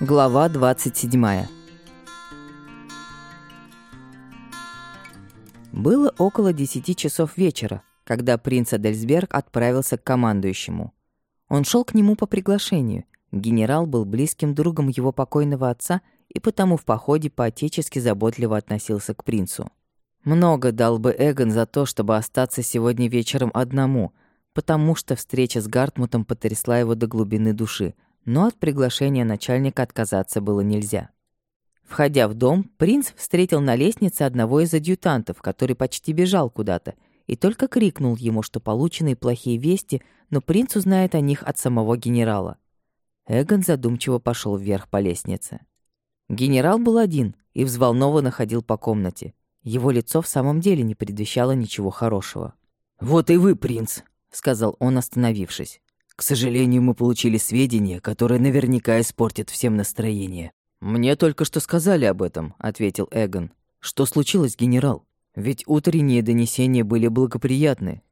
Глава 27. Было около десяти часов вечера, когда принц Адельсберг отправился к командующему. Он шел к нему по приглашению. Генерал был близким другом его покойного отца и потому в походе по-отечески заботливо относился к принцу. Много дал бы Эгон за то, чтобы остаться сегодня вечером одному, потому что встреча с Гартмутом потрясла его до глубины души — но от приглашения начальника отказаться было нельзя. Входя в дом, принц встретил на лестнице одного из адъютантов, который почти бежал куда-то, и только крикнул ему, что получены плохие вести, но принц узнает о них от самого генерала. Эгон задумчиво пошел вверх по лестнице. Генерал был один и взволнованно ходил по комнате. Его лицо в самом деле не предвещало ничего хорошего. «Вот и вы, принц», — сказал он, остановившись. К сожалению, мы получили сведения, которые наверняка испортят всем настроение. Мне только что сказали об этом, ответил Эгон. Что случилось, генерал? Ведь утренние донесения были благоприятны.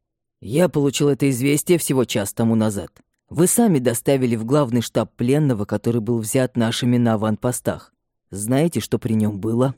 Я получил это известие всего час тому назад. Вы сами доставили в главный штаб пленного, который был взят нашими на аванпостах. Знаете, что при нем было?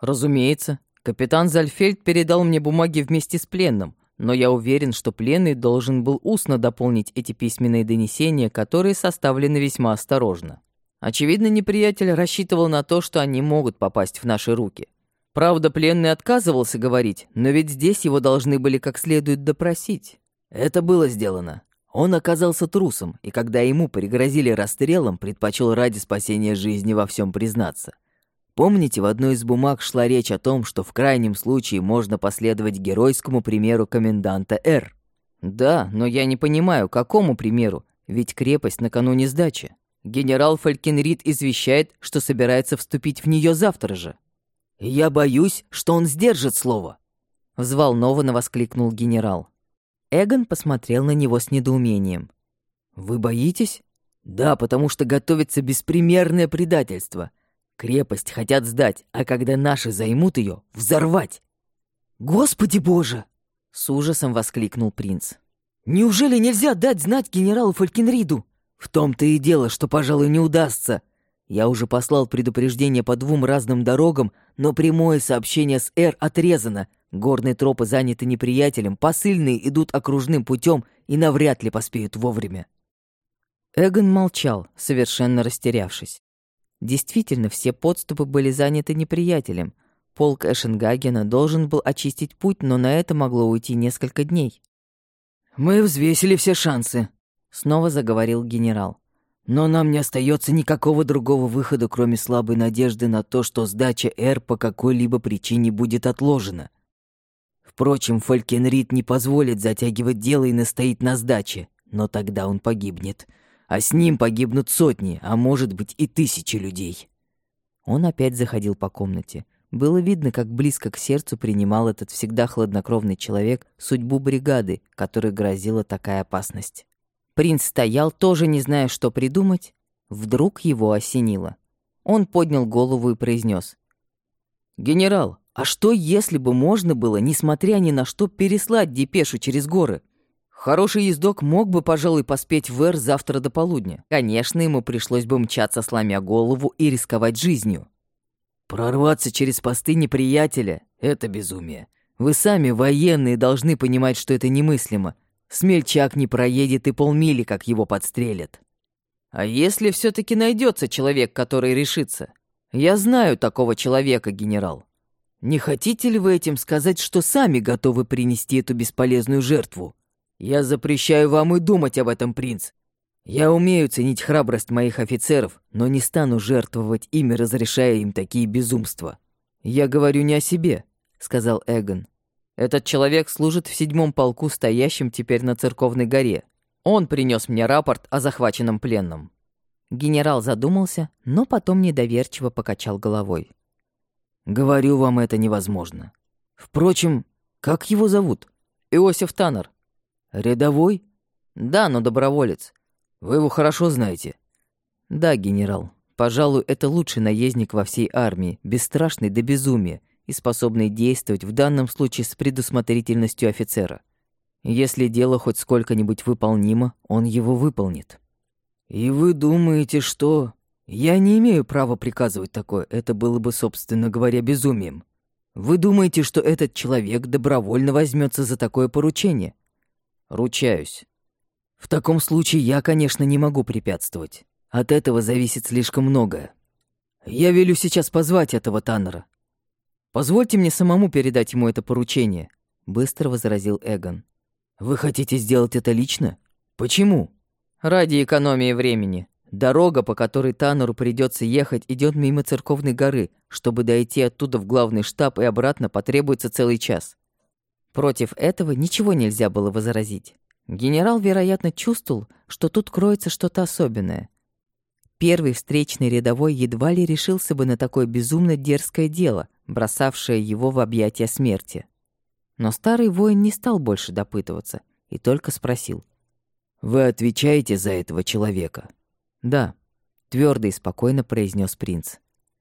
Разумеется. Капитан Зальфельд передал мне бумаги вместе с пленным но я уверен, что пленный должен был устно дополнить эти письменные донесения, которые составлены весьма осторожно. Очевидно, неприятель рассчитывал на то, что они могут попасть в наши руки. Правда, пленный отказывался говорить, но ведь здесь его должны были как следует допросить. Это было сделано. Он оказался трусом, и когда ему пригрозили расстрелом, предпочел ради спасения жизни во всем признаться. Помните, в одной из бумаг шла речь о том, что в крайнем случае можно последовать геройскому примеру коменданта Р? Да, но я не понимаю, какому примеру, ведь крепость накануне сдачи. Генерал Фалькенрид извещает, что собирается вступить в нее завтра же. «Я боюсь, что он сдержит слово», — взволнованно воскликнул генерал. Эгон посмотрел на него с недоумением. «Вы боитесь?» «Да, потому что готовится беспримерное предательство. Крепость хотят сдать, а когда наши займут ее, взорвать. Господи боже! С ужасом воскликнул принц. Неужели нельзя дать знать генералу Фалькенриду? В том-то и дело, что, пожалуй, не удастся. Я уже послал предупреждение по двум разным дорогам, но прямое сообщение с Р отрезано. Горные тропы заняты неприятелем, посыльные идут окружным путем и навряд ли поспеют вовремя. Эгон молчал, совершенно растерявшись. Действительно, все подступы были заняты неприятелем. Полк Эшенгагена должен был очистить путь, но на это могло уйти несколько дней. «Мы взвесили все шансы», — снова заговорил генерал. «Но нам не остается никакого другого выхода, кроме слабой надежды на то, что сдача Р по какой-либо причине будет отложена. Впрочем, Фолькенрид не позволит затягивать дело и настоит на сдаче, но тогда он погибнет а с ним погибнут сотни, а может быть и тысячи людей. Он опять заходил по комнате. Было видно, как близко к сердцу принимал этот всегда хладнокровный человек судьбу бригады, которой грозила такая опасность. Принц стоял, тоже не зная, что придумать. Вдруг его осенило. Он поднял голову и произнес: «Генерал, а что, если бы можно было, несмотря ни на что, переслать депешу через горы? Хороший ездок мог бы, пожалуй, поспеть в Эр завтра до полудня. Конечно, ему пришлось бы мчаться, сломя голову, и рисковать жизнью. Прорваться через посты неприятеля — это безумие. Вы сами, военные, должны понимать, что это немыслимо. Смельчак не проедет и полмили, как его подстрелят. А если все таки найдется человек, который решится? Я знаю такого человека, генерал. Не хотите ли вы этим сказать, что сами готовы принести эту бесполезную жертву? Я запрещаю вам и думать об этом, принц. Я умею ценить храбрость моих офицеров, но не стану жертвовать ими, разрешая им такие безумства. Я говорю не о себе, сказал Эгон. Этот человек служит в седьмом полку, стоящем теперь на церковной горе. Он принес мне рапорт о захваченном пленном. Генерал задумался, но потом недоверчиво покачал головой. Говорю вам, это невозможно. Впрочем, как его зовут? Иосиф Таннер. «Рядовой?» «Да, но доброволец. Вы его хорошо знаете?» «Да, генерал. Пожалуй, это лучший наездник во всей армии, бесстрашный до безумия и способный действовать в данном случае с предусмотрительностью офицера. Если дело хоть сколько-нибудь выполнимо, он его выполнит». «И вы думаете, что...» Я не имею права приказывать такое, это было бы, собственно говоря, безумием. Вы думаете, что этот человек добровольно возьмется за такое поручение? Ручаюсь. В таком случае я, конечно, не могу препятствовать. От этого зависит слишком многое. Я велю сейчас позвать этого Таннера. Позвольте мне самому передать ему это поручение, быстро возразил Эгон. Вы хотите сделать это лично? Почему? Ради экономии времени. Дорога, по которой Таннеру придется ехать, идет мимо церковной горы. Чтобы дойти оттуда в главный штаб и обратно, потребуется целый час. Против этого ничего нельзя было возразить. Генерал, вероятно, чувствовал, что тут кроется что-то особенное. Первый встречный рядовой едва ли решился бы на такое безумно дерзкое дело, бросавшее его в объятия смерти. Но старый воин не стал больше допытываться и только спросил. «Вы отвечаете за этого человека?» «Да», — твердо и спокойно произнес принц.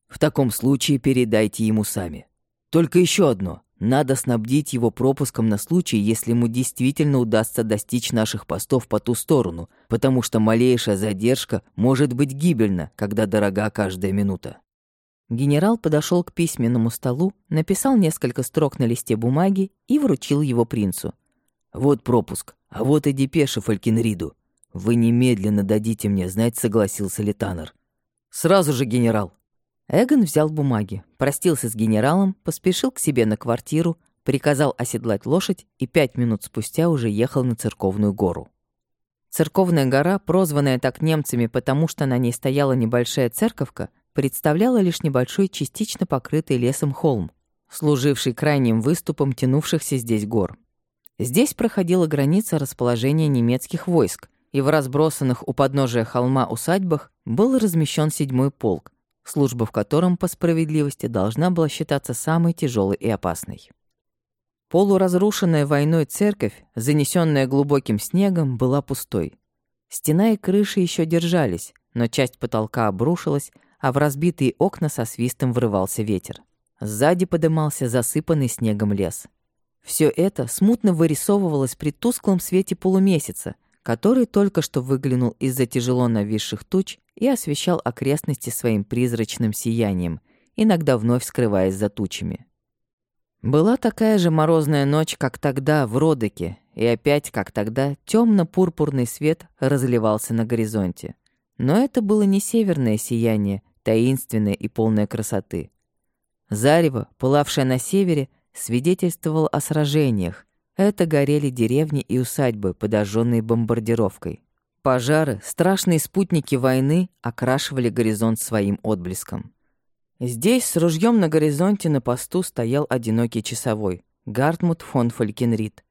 «В таком случае передайте ему сами. Только еще одно. Надо снабдить его пропуском на случай, если ему действительно удастся достичь наших постов по ту сторону, потому что малейшая задержка может быть гибельна, когда дорога каждая минута. Генерал подошел к письменному столу, написал несколько строк на листе бумаги и вручил его принцу. «Вот пропуск, а вот и депеша Фалькинриду. Вы немедленно дадите мне знать, согласился ли Таннер». «Сразу же, генерал», Эгон взял бумаги, простился с генералом, поспешил к себе на квартиру, приказал оседлать лошадь и пять минут спустя уже ехал на церковную гору. Церковная гора, прозванная так немцами, потому что на ней стояла небольшая церковка, представляла лишь небольшой частично покрытый лесом холм, служивший крайним выступом тянувшихся здесь гор. Здесь проходила граница расположения немецких войск, и в разбросанных у подножия холма усадьбах был размещен седьмой полк, служба в котором, по справедливости, должна была считаться самой тяжелой и опасной. Полуразрушенная войной церковь, занесенная глубоким снегом, была пустой. Стена и крыши еще держались, но часть потолка обрушилась, а в разбитые окна со свистом врывался ветер. Сзади подымался засыпанный снегом лес. Все это смутно вырисовывалось при тусклом свете полумесяца, который только что выглянул из-за тяжело нависших туч и освещал окрестности своим призрачным сиянием, иногда вновь скрываясь за тучами. Была такая же морозная ночь, как тогда в Родоке, и опять, как тогда, темно пурпурный свет разливался на горизонте. Но это было не северное сияние, таинственное и полное красоты. Зарево, пылавшее на севере, свидетельствовало о сражениях, это горели деревни и усадьбы, подожженные бомбардировкой. Пожары, страшные спутники войны, окрашивали горизонт своим отблеском. Здесь с ружьем на горизонте на посту стоял одинокий часовой, Гартмут фон Фалькенрид.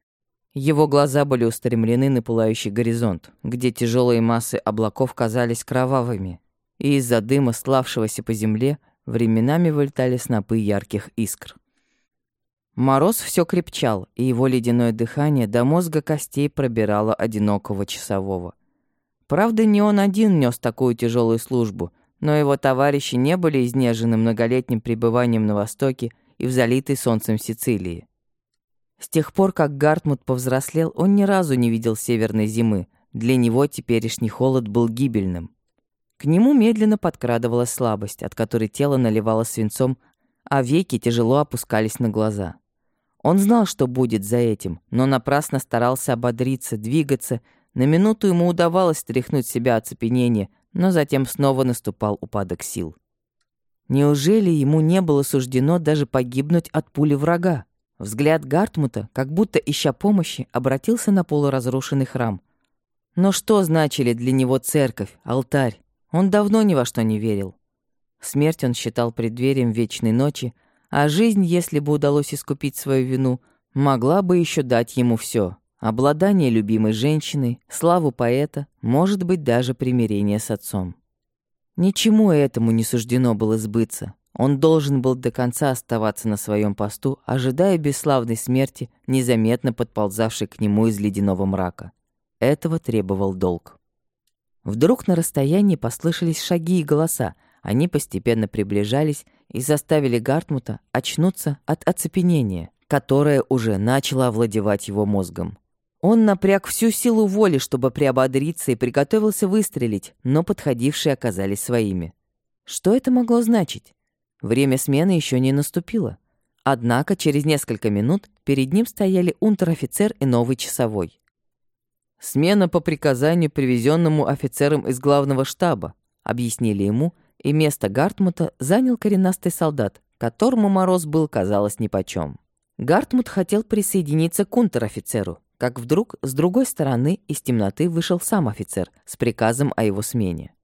Его глаза были устремлены на пылающий горизонт, где тяжелые массы облаков казались кровавыми, и из-за дыма, славшегося по земле, временами вылетали снопы ярких искр. Мороз все крепчал, и его ледяное дыхание до мозга костей пробирало одинокого часового. Правда, не он один нес такую тяжелую службу, но его товарищи не были изнежены многолетним пребыванием на Востоке и в залитой солнцем Сицилии. С тех пор, как Гартмут повзрослел, он ни разу не видел северной зимы. Для него теперешний холод был гибельным. К нему медленно подкрадывалась слабость, от которой тело наливало свинцом, а веки тяжело опускались на глаза. Он знал, что будет за этим, но напрасно старался ободриться, двигаться. На минуту ему удавалось стряхнуть себя оцепенение, но затем снова наступал упадок сил. Неужели ему не было суждено даже погибнуть от пули врага? Взгляд Гартмута, как будто ища помощи, обратился на полуразрушенный храм. Но что значили для него церковь, алтарь? Он давно ни во что не верил. Смерть он считал преддверием вечной ночи, а жизнь, если бы удалось искупить свою вину, могла бы еще дать ему все: обладание любимой женщиной, славу поэта, может быть, даже примирение с отцом. Ничему этому не суждено было сбыться. Он должен был до конца оставаться на своем посту, ожидая бесславной смерти, незаметно подползавшей к нему из ледяного мрака. Этого требовал долг. Вдруг на расстоянии послышались шаги и голоса. Они постепенно приближались, и заставили Гартмута очнуться от оцепенения, которое уже начало овладевать его мозгом. Он напряг всю силу воли, чтобы приободриться, и приготовился выстрелить, но подходившие оказались своими. Что это могло значить? Время смены еще не наступило. Однако через несколько минут перед ним стояли унтер-офицер и новый часовой. «Смена по приказанию, привезенному офицером из главного штаба», объяснили ему, и место Гартмута занял коренастый солдат, которому Мороз был, казалось, нипочем. Гартмут хотел присоединиться к унтер-офицеру, как вдруг с другой стороны из темноты вышел сам офицер с приказом о его смене.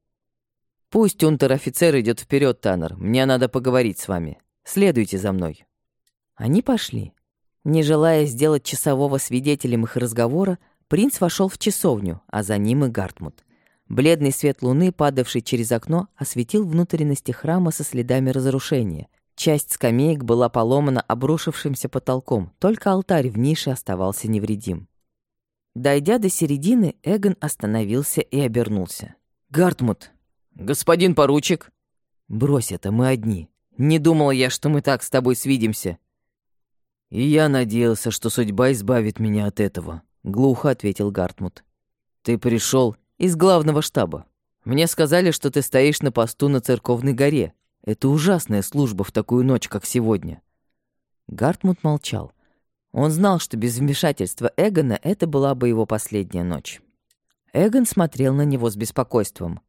«Пусть унтер-офицер идет вперед, Таннер, мне надо поговорить с вами. Следуйте за мной». Они пошли. Не желая сделать часового свидетелем их разговора, принц вошел в часовню, а за ним и Гартмут. Бледный свет луны, падавший через окно, осветил внутренности храма со следами разрушения. Часть скамеек была поломана обрушившимся потолком, только алтарь в нише оставался невредим. Дойдя до середины, Эгон остановился и обернулся. «Гартмут!» «Господин поручик!» «Брось это, мы одни. Не думал я, что мы так с тобой свидимся». «И я надеялся, что судьба избавит меня от этого», — глухо ответил Гартмут. «Ты пришел из главного штаба. Мне сказали, что ты стоишь на посту на Церковной горе. Это ужасная служба в такую ночь, как сегодня». Гартмут молчал. Он знал, что без вмешательства Эгона это была бы его последняя ночь. Эгон смотрел на него с беспокойством.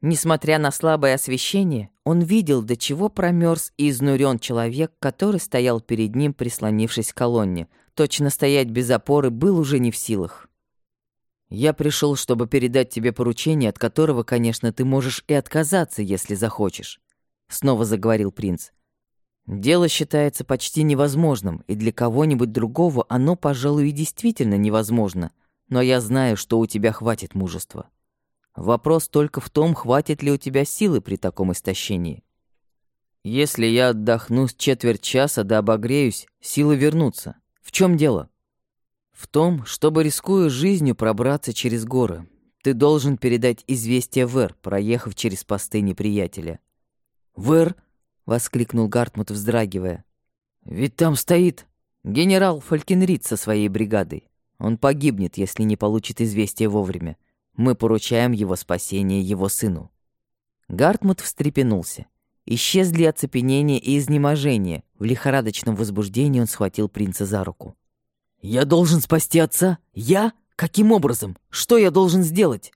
Несмотря на слабое освещение, он видел, до чего промерз и изнурен человек, который стоял перед ним, прислонившись к колонне. Точно стоять без опоры был уже не в силах. «Я пришел, чтобы передать тебе поручение, от которого, конечно, ты можешь и отказаться, если захочешь», — снова заговорил принц. «Дело считается почти невозможным, и для кого-нибудь другого оно, пожалуй, и действительно невозможно, но я знаю, что у тебя хватит мужества». Вопрос только в том, хватит ли у тебя силы при таком истощении. Если я отдохну с четверть часа да обогреюсь, силы вернутся. В чем дело? В том, чтобы, рискуя жизнью, пробраться через горы. Ты должен передать известие Вэр, проехав через посты неприятеля. «Вэр?» — воскликнул Гартмут, вздрагивая. «Ведь там стоит генерал Фалькенрид со своей бригадой. Он погибнет, если не получит известие вовремя. Мы поручаем его спасение его сыну». Гартмут встрепенулся. Исчезли оцепенение и изнеможение. В лихорадочном возбуждении он схватил принца за руку. «Я должен спасти отца? Я? Каким образом? Что я должен сделать?»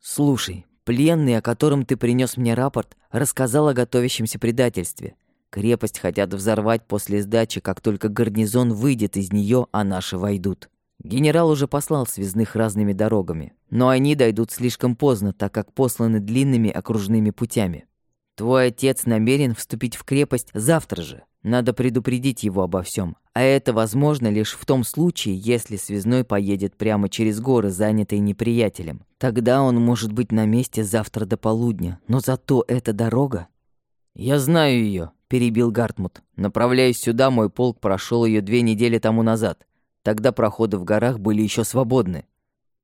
«Слушай, пленный, о котором ты принес мне рапорт, рассказал о готовящемся предательстве. Крепость хотят взорвать после сдачи, как только гарнизон выйдет из нее, а наши войдут. Генерал уже послал связных разными дорогами, но они дойдут слишком поздно, так как посланы длинными окружными путями. Твой отец намерен вступить в крепость завтра же. Надо предупредить его обо всем, а это возможно лишь в том случае, если связной поедет прямо через горы, занятые неприятелем. Тогда он может быть на месте завтра до полудня, но зато эта дорога... «Я знаю ее, перебил Гартмут. «Направляясь сюда, мой полк прошел ее две недели тому назад. Тогда проходы в горах были еще свободны.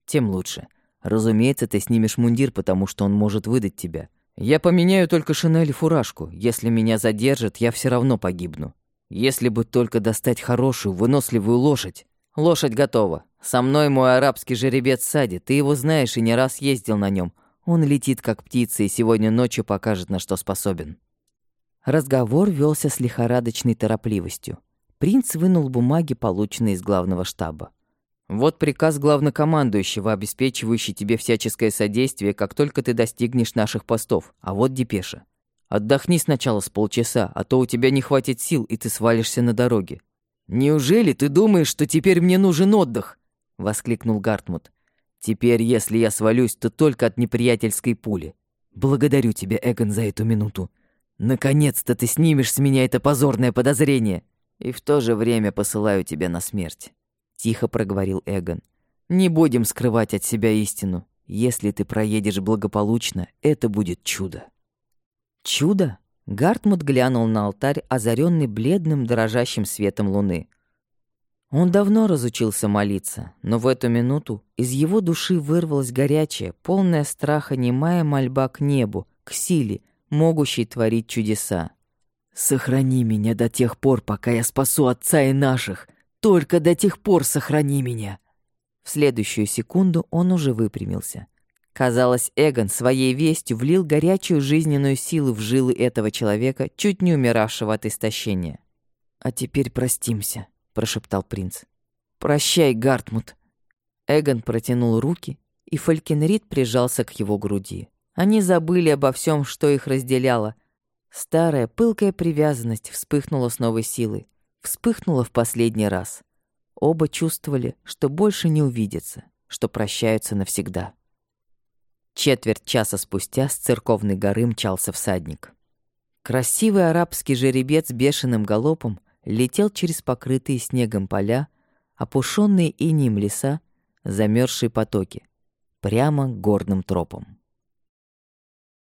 Тем лучше. Разумеется, ты снимешь мундир, потому что он может выдать тебя. Я поменяю только шинель и фуражку. Если меня задержат, я все равно погибну. Если бы только достать хорошую, выносливую лошадь. Лошадь готова. Со мной мой арабский жеребец Сади. Ты его знаешь и не раз ездил на нем. Он летит как птица и сегодня ночью покажет, на что способен. Разговор велся с лихорадочной торопливостью. Принц вынул бумаги, полученные из главного штаба. «Вот приказ главнокомандующего, обеспечивающий тебе всяческое содействие, как только ты достигнешь наших постов. А вот депеша. Отдохни сначала с полчаса, а то у тебя не хватит сил, и ты свалишься на дороге». «Неужели ты думаешь, что теперь мне нужен отдых?» — воскликнул Гартмут. «Теперь, если я свалюсь, то только от неприятельской пули. Благодарю тебя, Эгон, за эту минуту. Наконец-то ты снимешь с меня это позорное подозрение!» и в то же время посылаю тебя на смерть», — тихо проговорил Эгон. «Не будем скрывать от себя истину. Если ты проедешь благополучно, это будет чудо». «Чудо?» — Гартмут глянул на алтарь, озаренный бледным дрожащим светом луны. Он давно разучился молиться, но в эту минуту из его души вырвалась горячая, полная страха немая мольба к небу, к силе, могущей творить чудеса. Сохрани меня до тех пор, пока я спасу отца и наших. Только до тех пор сохрани меня. В следующую секунду он уже выпрямился. Казалось, Эгон своей вестью влил горячую жизненную силу в жилы этого человека, чуть не умиравшего от истощения. «А теперь простимся», — прошептал принц. «Прощай, Гартмут». Эгон протянул руки, и Фалькенрид прижался к его груди. Они забыли обо всем, что их разделяло. Старая пылкая привязанность вспыхнула с новой силой. Вспыхнула в последний раз. Оба чувствовали, что больше не увидятся, что прощаются навсегда. Четверть часа спустя с церковной горы мчался всадник. Красивый арабский жеребец бешеным галопом летел через покрытые снегом поля, опушенные инеем леса, замерзшие потоки, прямо горным тропам.